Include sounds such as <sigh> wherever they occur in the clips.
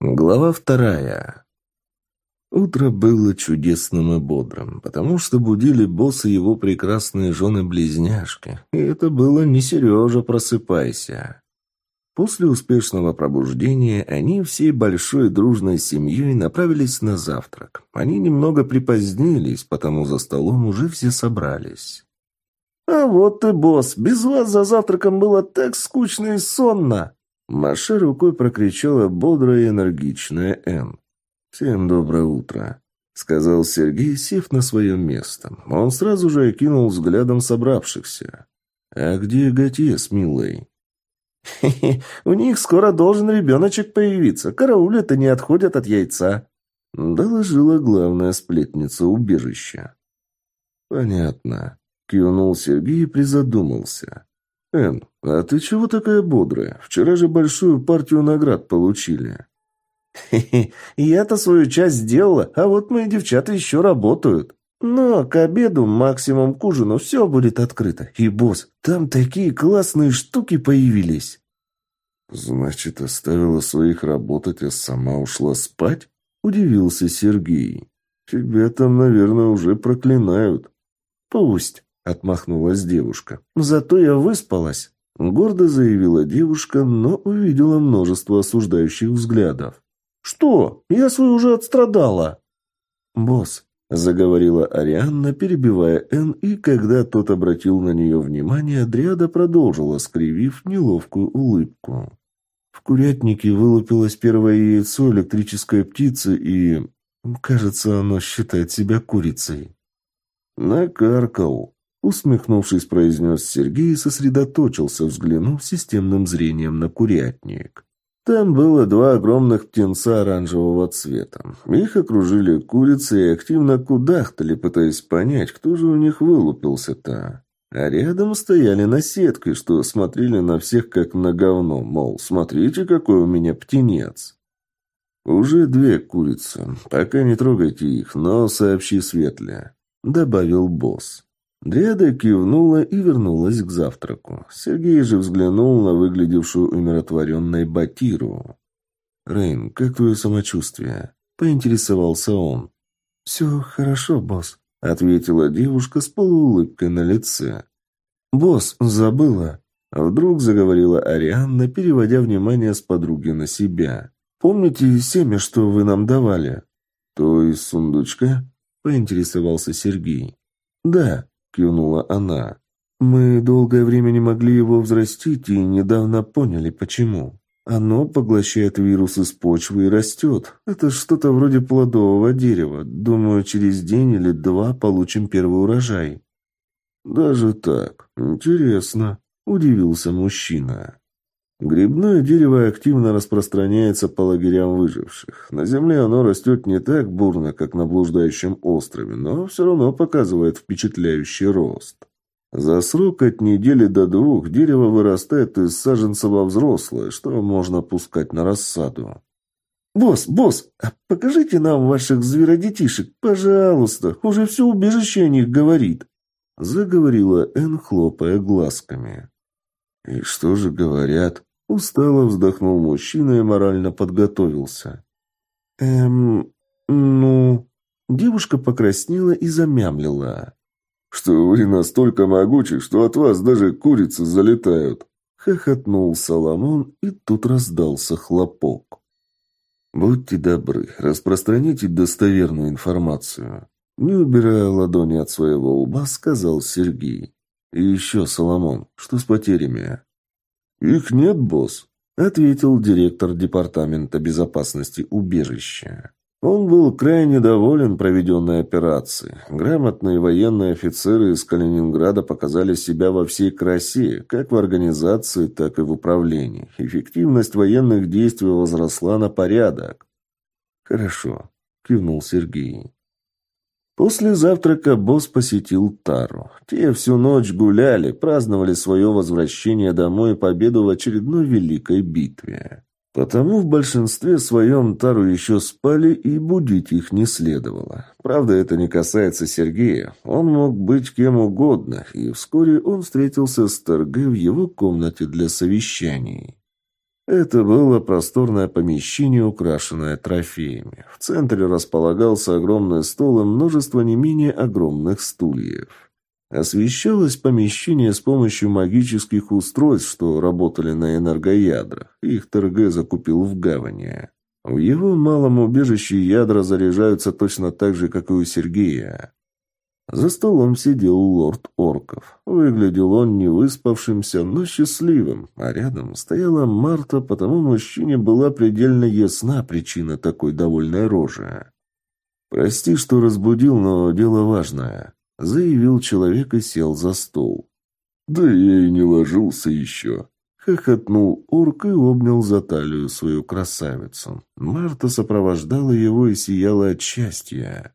Глава вторая. Утро было чудесным и бодрым, потому что будили босса его прекрасные жены-близняшки. И это было не Сережа, просыпайся. После успешного пробуждения они всей большой дружной семьей направились на завтрак. Они немного припозднились, потому за столом уже все собрались. «А вот ты, босс, без вас за завтраком было так скучно и сонно!» Маша рукой прокричала бодрая и энергичная Энн. «Всем доброе утро», — сказал Сергей, сев на свое место. Он сразу же окинул взглядом собравшихся. «А где Готье Милой?» «Хе-хе, у них скоро должен ребеночек появиться. Караулят и не отходят от яйца», — доложила главная сплетница убежища. «Понятно», — кивнул Сергей и призадумался. «Эн, а ты чего такая бодрая? Вчера же большую партию наград получили». «Хе-хе, я-то свою часть сделала, а вот мои девчата еще работают. Но к обеду, максимум к ужину, все будет открыто. И, босс, там такие классные штуки появились». «Значит, оставила своих работать, а сама ушла спать?» – удивился Сергей. «Тебя там, наверное, уже проклинают». «Пусть». Отмахнулась девушка. «Зато я выспалась», — гордо заявила девушка, но увидела множество осуждающих взглядов. «Что? Я свою уже отстрадала!» «Босс», — заговорила Арианна, перебивая Н, и когда тот обратил на нее внимание, Дриада продолжила, скривив неловкую улыбку. В курятнике вылупилось первое яйцо электрической птицы, и... Кажется, оно считает себя курицей. «Накаркал», Усмехнувшись, произнес Сергей и сосредоточился, взглянув системным зрением на курятник. Там было два огромных птенца оранжевого цвета. Их окружили курицы и активно кудахтали, пытаясь понять, кто же у них вылупился-то. А рядом стояли наседкой, что смотрели на всех как на говно, мол, смотрите, какой у меня птенец. «Уже две курицы. Пока не трогайте их, но сообщи Светле», — добавил босс. Дриада кивнула и вернулась к завтраку. Сергей же взглянул на выглядевшую умиротворенной Батиру. «Рейн, как твое самочувствие?» – поинтересовался он. «Все хорошо, босс», – ответила девушка с полуулыбкой на лице. «Босс, забыла», – вдруг заговорила Арианна, переводя внимание с подруги на себя. «Помните семя, что вы нам давали?» «То из сундучка?» – поинтересовался Сергей. «Да», – кивнула она. «Мы долгое время не могли его взрастить и недавно поняли, почему. Оно поглощает вирус из почвы и растет. Это что-то вроде плодового дерева. Думаю, через день или два получим первый урожай». «Даже так? Интересно», – удивился мужчина. Грибное дерево активно распространяется по лагерям выживших. На земле оно растет не так бурно, как на блуждающем острове, но все равно показывает впечатляющий рост. За срок от недели до двух дерево вырастает из саженца во взрослое, что можно пускать на рассаду. «Босс, босс, а покажите нам ваших зверодетишек, пожалуйста, уже все убежище о них говорит», заговорила Энн, хлопая глазками. «И что же говорят?» Устало вздохнул мужчина и морально подготовился. «Эм, ну...» Девушка покраснела и замямлила. «Что вы настолько могучи, что от вас даже курицы залетают!» Хохотнул Соломон, и тут раздался хлопок. «Будьте добры, распространите достоверную информацию». Не убирая ладони от своего лба, сказал Сергей. «И еще, Соломон, что с потерями?» «Их нет, босс», — ответил директор Департамента безопасности убежища. Он был крайне доволен проведенной операцией. Грамотные военные офицеры из Калининграда показали себя во всей красе, как в организации, так и в управлении. Эффективность военных действий возросла на порядок. «Хорошо», — кивнул Сергей. После завтрака босс посетил Тару. Те всю ночь гуляли, праздновали свое возвращение домой и победу в очередной великой битве. Потому в большинстве своем Тару еще спали, и будить их не следовало. Правда, это не касается Сергея. Он мог быть кем угодно, и вскоре он встретился с Торге в его комнате для совещаний. Это было просторное помещение, украшенное трофеями. В центре располагался огромный стол и множество не менее огромных стульев. Освещалось помещение с помощью магических устройств, что работали на энергоядрах. Их ТРГ закупил в гавани. В его малом убежище ядра заряжаются точно так же, как и у Сергея. За столом сидел лорд Орков. Выглядел он не выспавшимся, но счастливым, а рядом стояла Марта, потому мужчине была предельно ясна причина такой довольной рожи. «Прости, что разбудил, но дело важное», — заявил человек и сел за стол. «Да я и не ложился еще», — хохотнул орк и обнял за талию свою красавицу. Марта сопровождала его и сияла от счастья.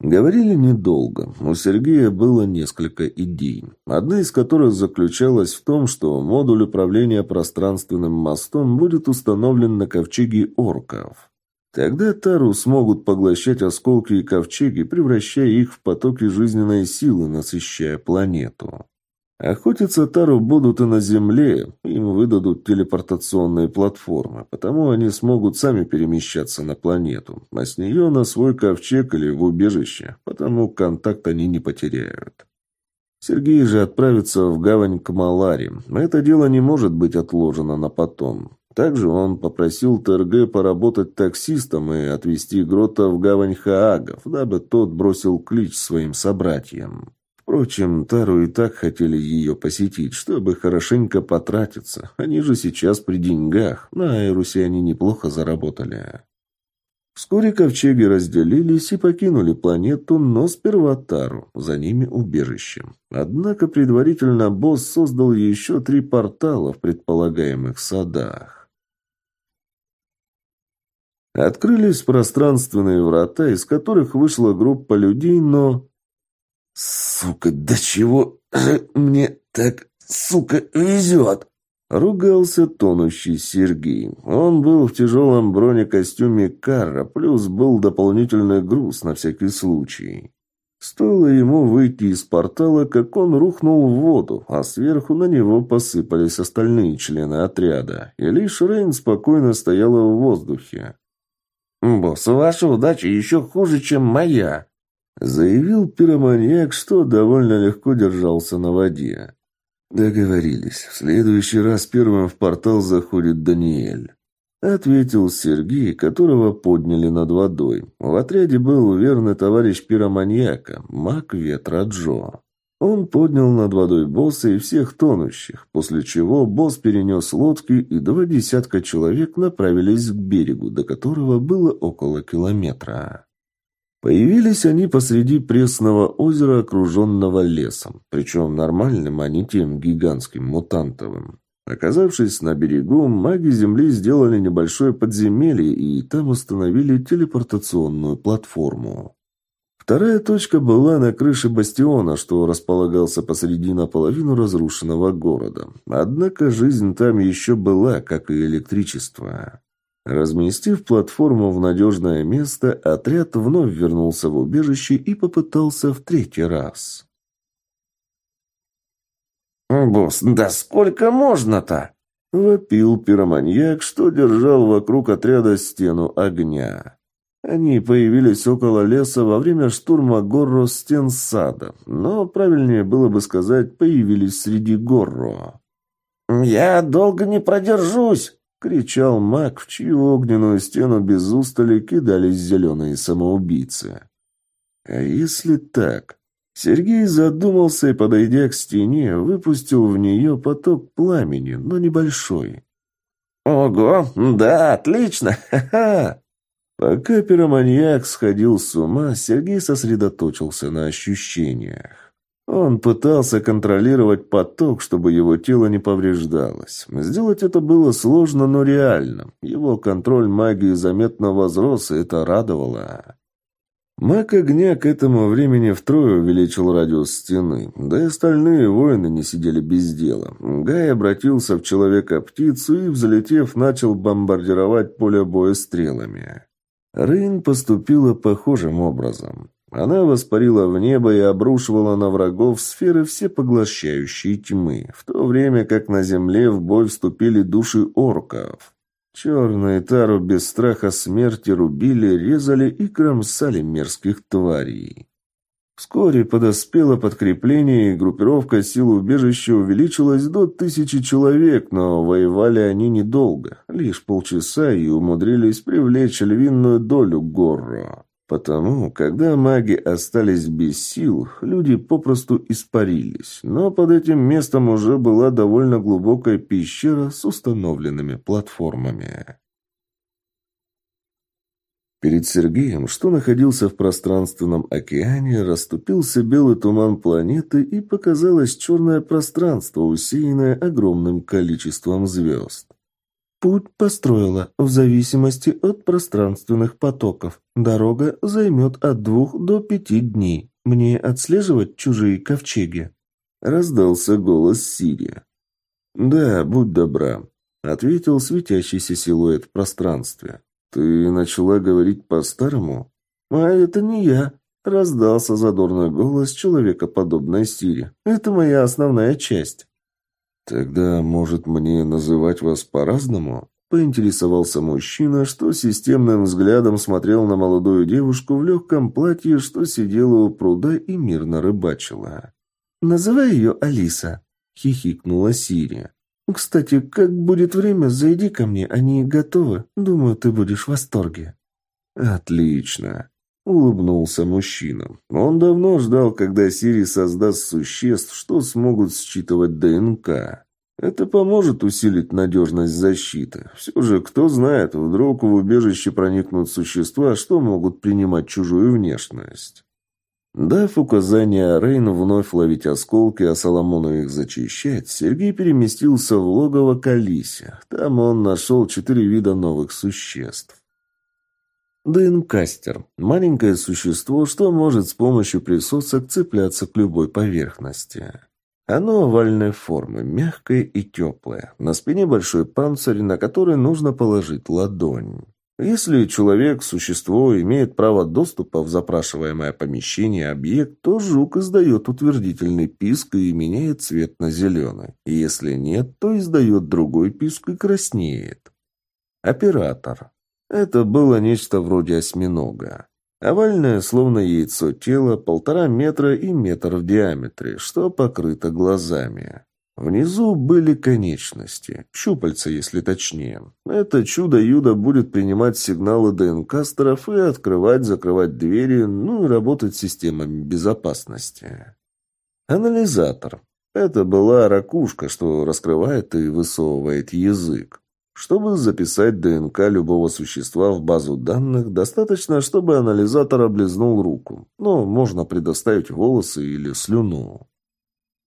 Говорили недолго. У Сергея было несколько идей. Одна из которых заключалась в том, что модуль управления пространственным мостом будет установлен на ковчеге орков. Тогда Тару смогут поглощать осколки и ковчеги, превращая их в потоки жизненной силы, насыщая планету. Охотиться Тару будут и на Земле, им выдадут телепортационные платформы, потому они смогут сами перемещаться на планету, а с нее на свой ковчег или в убежище, потому контакт они не потеряют. Сергей же отправится в гавань к Маларе. Это дело не может быть отложено на потом. Также он попросил ТРГ поработать таксистом и отвезти Грота в гавань Хаагов, дабы тот бросил клич своим собратьям. Впрочем, Тару и так хотели ее посетить, чтобы хорошенько потратиться. Они же сейчас при деньгах. На Айрусе они неплохо заработали. Вскоре ковчеги разделились и покинули планету, но сперва Тару, за ними убежищем. Однако предварительно босс создал еще три портала в предполагаемых садах. Открылись пространственные врата, из которых вышла группа людей, но «Сука, до чего же мне так, сука, везет?» Ругался тонущий Сергей. Он был в тяжелом бронекостюме Карра, плюс был дополнительный груз на всякий случай. Стоило ему выйти из портала, как он рухнул в воду, а сверху на него посыпались остальные члены отряда, и лишь Рейн спокойно стояла в воздухе. «Босс, ваша удача еще хуже, чем моя», Заявил пироманьяк, что довольно легко держался на воде. «Договорились. В следующий раз первым в портал заходит Даниэль». Ответил Сергей, которого подняли над водой. В отряде был верный товарищ пироманьяка, маг ветра Джо. Он поднял над водой босса и всех тонущих, после чего босс перенес лодки, и два десятка человек направились к берегу, до которого было около километра. Появились они посреди пресного озера, окруженного лесом, причем нормальным, а не тем гигантским мутантовым. Оказавшись на берегу, маги Земли сделали небольшое подземелье и там установили телепортационную платформу. Вторая точка была на крыше бастиона, что располагался посреди наполовину разрушенного города. Однако жизнь там еще была, как и электричество. Разместив платформу в надежное место, отряд вновь вернулся в убежище и попытался в третий раз. «Босс, да сколько можно-то?» — вопил пироманьяк, что держал вокруг отряда стену огня. Они появились около леса во время штурма Горро стен сада, но правильнее было бы сказать, появились среди Горро. «Я долго не продержусь!» — кричал маг, в чью огненную стену без устали кидались зеленые самоубийцы. «А если так?» Сергей задумался и, подойдя к стене, выпустил в нее поток пламени, но небольшой. «Ого, да, отлично! Ха-ха!» Пока пироманьяк сходил с ума, Сергей сосредоточился на ощущениях. Он пытался контролировать поток, чтобы его тело не повреждалось. Сделать это было сложно, но реально. Его контроль магии заметно возрос, и это радовало. Маг огня к этому времени втрое увеличил радиус стены, да и остальные воины не сидели без дела. Гай обратился в человека-птицу и, взлетев, начал бомбардировать поле боя стрелами. Рейн поступила похожим образом. Она воспарила в небо и обрушивала на врагов сферы всепоглощающей тьмы, в то время как на земле в бой вступили души орков. Черные тару без страха смерти рубили, резали и кромсали мерзких тварей. Вскоре подоспело подкрепление, и группировка сил убежища увеличилась до тысячи человек, но воевали они недолго, лишь полчаса, и умудрились привлечь львиную долю Горро. Потому, когда маги остались без сил, люди попросту испарились, но под этим местом уже была довольно глубокая пещера с установленными платформами. Перед Сергеем, что находился в пространственном океане, расступился белый туман планеты и показалось черное пространство, усеянное огромным количеством звезд. Путь построила в зависимости от пространственных потоков. Дорога займет от двух до пяти дней. Мне отслеживать чужие ковчеги?» Раздался голос Сири. «Да, будь добра», — ответил светящийся силуэт в пространстве. «Ты начала говорить по-старому?» «А это не я», — раздался задорный голос человекоподобной Сири. «Это моя основная часть». «Тогда, может, мне называть вас по-разному?» Поинтересовался мужчина, что системным взглядом смотрел на молодую девушку в легком платье, что сидела у пруда и мирно рыбачила. «Называй ее Алиса», — хихикнула Сири. «Кстати, как будет время, зайди ко мне, они готовы. Думаю, ты будешь в восторге». «Отлично», — улыбнулся мужчина. Он давно ждал, когда Сири создаст существ, что смогут считывать ДНК. Это поможет усилить надежность защиты. Все же, кто знает, вдруг в убежище проникнут существа, что могут принимать чужую внешность. Дав указание Рейну вновь ловить осколки, а Соломону их зачищать, Сергей переместился в логово Калиси. Там он нашел четыре вида новых существ. ДНКастер – маленькое существо, что может с помощью присосок цепляться к любой поверхности. Оно овальной формы, мягкое и теплое. На спине большой панцирь, на который нужно положить ладонь. Если человек, существо, имеет право доступа в запрашиваемое помещение, объект, то жук издает утвердительный писк и меняет цвет на зеленый. Если нет, то издает другой писк и краснеет. Оператор. Это было нечто вроде осьминога. Овальное, словно яйцо тело, полтора метра и метр в диаметре, что покрыто глазами. Внизу были конечности, щупальца, если точнее. Это чудо-юдо будет принимать сигналы ДНК-стеров и открывать-закрывать двери, ну и работать системами безопасности. Анализатор. Это была ракушка, что раскрывает и высовывает язык. Чтобы записать ДНК любого существа в базу данных, достаточно, чтобы анализатор облизнул руку, но можно предоставить волосы или слюну.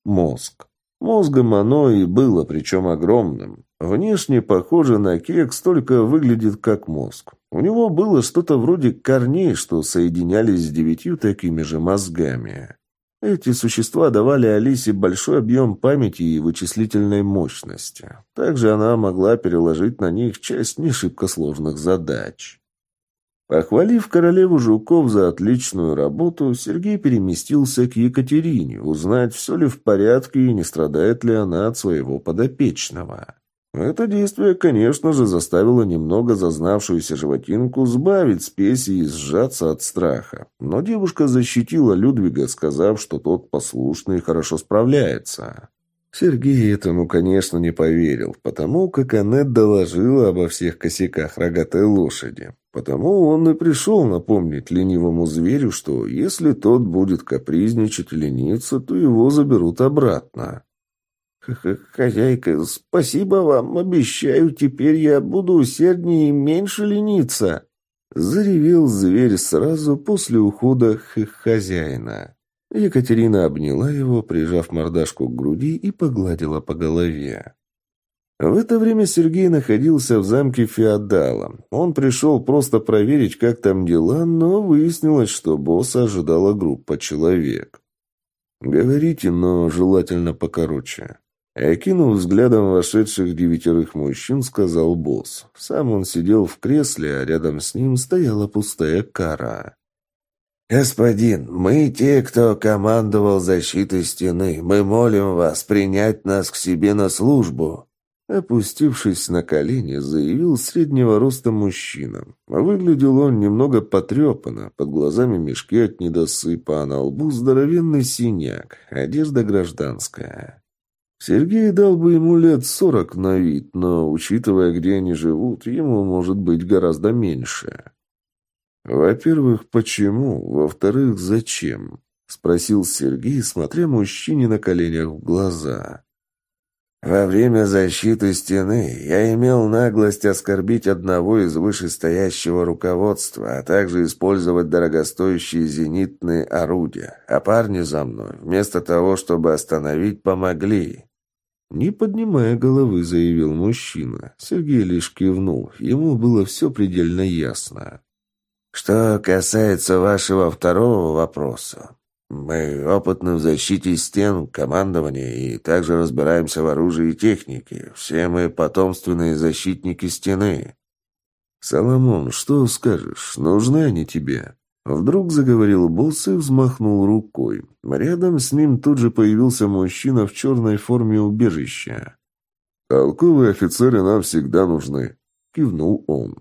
Мозг. Мозгом оно и было, причем огромным. Внешне похоже на кекс, только выглядит как мозг. У него было что-то вроде корней, что соединялись с девятью такими же мозгами. Эти существа давали Алисе большой объем памяти и вычислительной мощности. Также она могла переложить на них часть не шибко сложных задач. Похвалив королеву жуков за отличную работу, Сергей переместился к Екатерине, узнать, все ли в порядке и не страдает ли она от своего подопечного. Это действие, конечно же, заставило немного зазнавшуюся животинку сбавить спеси и сжаться от страха. Но девушка защитила Людвига, сказав, что тот послушный и хорошо справляется. Сергей этому, конечно, не поверил, потому как Аннет доложила обо всех косяках рогатой лошади. Потому он и пришел напомнить ленивому зверю, что если тот будет капризничать лениться, то его заберут обратно. «Хозяйка, спасибо вам, обещаю, теперь я буду усерднее и меньше лениться», — заревел зверь сразу после ухода хозяина. Екатерина обняла его, прижав мордашку к груди и погладила по голове. В это время Сергей находился в замке Феодала. Он пришел просто проверить, как там дела, но выяснилось, что босса ожидала группа человек. «Говорите, но желательно покороче». Окинув взглядом вошедших девятерых мужчин, сказал босс. Сам он сидел в кресле, а рядом с ним стояла пустая кара. «Господин, мы те, кто командовал защитой стены. Мы молим вас принять нас к себе на службу». Опустившись на колени, заявил среднего роста мужчина. Выглядел он немного потрепанно, под глазами мешки от недосыпа, а на лбу здоровенный синяк, одежда гражданская. Сергей дал бы ему лет сорок на вид, но, учитывая, где они живут, ему может быть гораздо меньше. «Во-первых, почему? Во-вторых, зачем?» — спросил Сергей, смотря мужчине на коленях в глаза. «Во время защиты стены я имел наглость оскорбить одного из вышестоящего руководства, а также использовать дорогостоящие зенитные орудия, а парни за мной, вместо того, чтобы остановить, помогли». Не поднимая головы, заявил мужчина. Сергей лишь кивнул. Ему было все предельно ясно. Что касается вашего второго вопроса, мы опытны в защите стен, командовании и также разбираемся в оружии и технике. Все мы потомственные защитники стены. Соломон, что скажешь? Нужны они тебе? Вдруг заговорил босс и взмахнул рукой. Рядом с ним тут же появился мужчина в черной форме убежища. «Толковые офицеры нам всегда нужны», — кивнул он.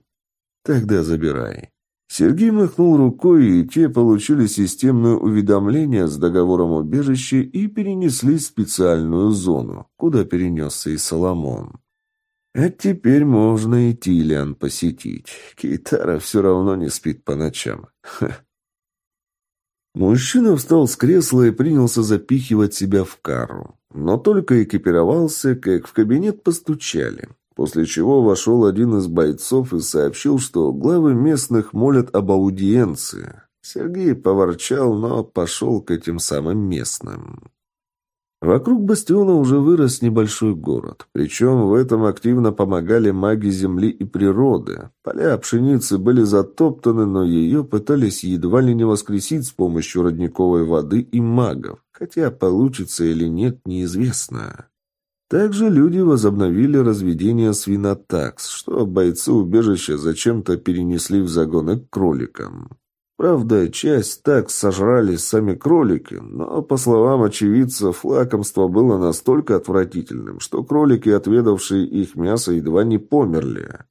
«Тогда забирай». Сергей махнул рукой, и те получили системное уведомление с договором убежища и перенеслись в специальную зону, куда перенесся и Соломон. А теперь можно и Тилиан посетить. Кейтара все равно не спит по ночам. Ха. <laughs> Мужчина встал с кресла и принялся запихивать себя в кару. Но только экипировался, как в кабинет постучали. После чего вошел один из бойцов и сообщил, что главы местных молят об аудиенции. Сергей поворчал, но пошел к этим самым местным. Вокруг бастиона уже вырос небольшой город. Причем в этом активно помогали маги земли и природы. Поля пшеницы были затоптаны, но ее пытались едва ли не воскресить с помощью родниковой воды и магов. Хотя получится или нет, неизвестно. Также люди возобновили разведение свинотакс, что бойцы убежища зачем-то перенесли в загоны к кроликам. Правда, часть так сожрали сами кролики, но, по словам очевидцев, лакомство было настолько отвратительным, что кролики, отведавшие их мясо, едва не померли.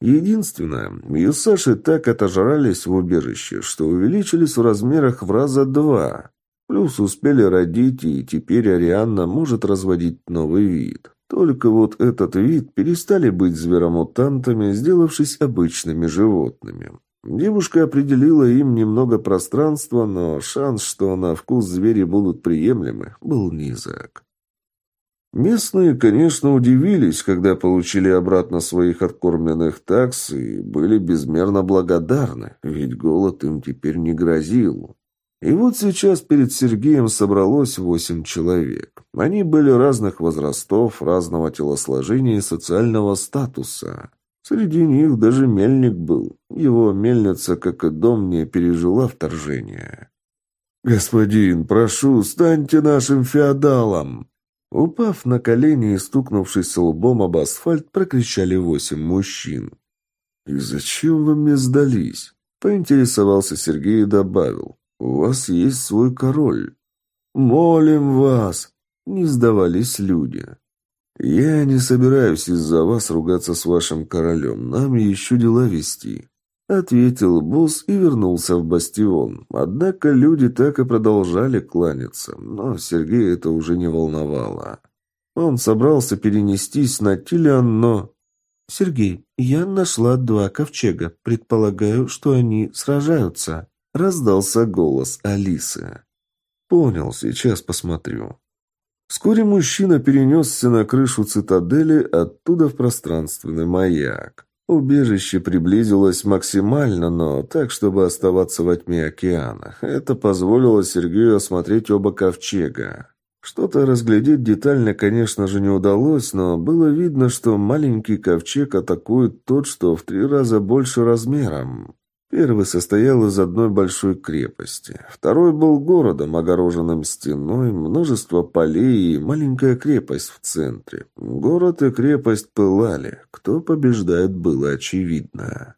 Единственное, юсаши так отожрались в убежище, что увеличились в размерах в раза два. Плюс успели родить, и теперь Арианна может разводить новый вид. Только вот этот вид перестали быть зверомутантами, сделавшись обычными животными. Девушка определила им немного пространства, но шанс, что на вкус звери будут приемлемы, был низок. Местные, конечно, удивились, когда получили обратно своих откормленных такс и были безмерно благодарны, ведь голод им теперь не грозил. И вот сейчас перед Сергеем собралось восемь человек. Они были разных возрастов, разного телосложения и социального статуса. Среди них даже мельник был. Его мельница, как и дом, не пережила вторжение. «Господин, прошу, станьте нашим феодалом!» Упав на колени и стукнувшись лбом об асфальт, прокричали восемь мужчин. «И зачем вы мне сдались?» Поинтересовался Сергей и добавил. У вас есть свой король. Молим вас!» Не сдавались люди. «Я не собираюсь из-за вас ругаться с вашим королем. Нам еще дела вести», — ответил босс и вернулся в бастион. Однако люди так и продолжали кланяться, но Сергея это уже не волновало. Он собрался перенестись на Тилиан, но... «Сергей, я нашла два ковчега. Предполагаю, что они сражаются», Раздался голос Алисы. «Понял, сейчас посмотрю». Вскоре мужчина перенесся на крышу цитадели, оттуда в пространственный маяк. Убежище приблизилось максимально, но так, чтобы оставаться во тьме океана. Это позволило Сергею осмотреть оба ковчега. Что-то разглядеть детально, конечно же, не удалось, но было видно, что маленький ковчег атакует тот, что в три раза больше размером. Первый состоял из одной большой крепости. Второй был городом, огороженным стеной, множество полей и маленькая крепость в центре. Город и крепость пылали. Кто побеждает, было очевидно.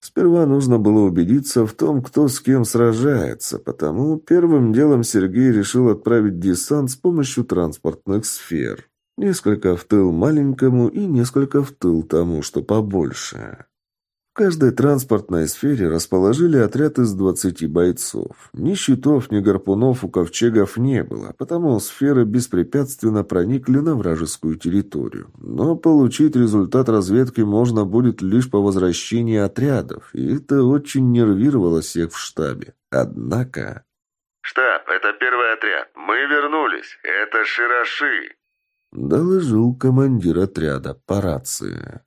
Сперва нужно было убедиться в том, кто с кем сражается, потому первым делом Сергей решил отправить десант с помощью транспортных сфер. Несколько в тыл маленькому и несколько в тыл тому, что побольше. В каждой транспортной сфере расположили отряд из 20 бойцов. Ни щитов, ни гарпунов у ковчегов не было, потому сферы беспрепятственно проникли на вражескую территорию. Но получить результат разведки можно будет лишь по возвращении отрядов, и это очень нервировало всех в штабе. Однако... «Штаб, это первый отряд. Мы вернулись. Это Широши!» Доложил командир отряда по рации.